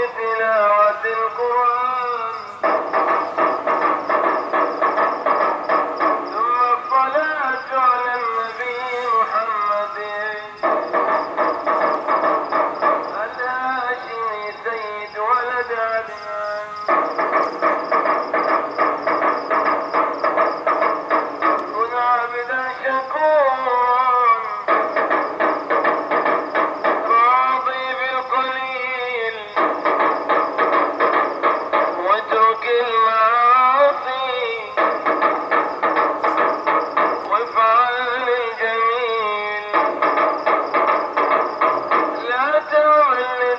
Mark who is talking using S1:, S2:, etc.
S1: بتلاوة القرآن.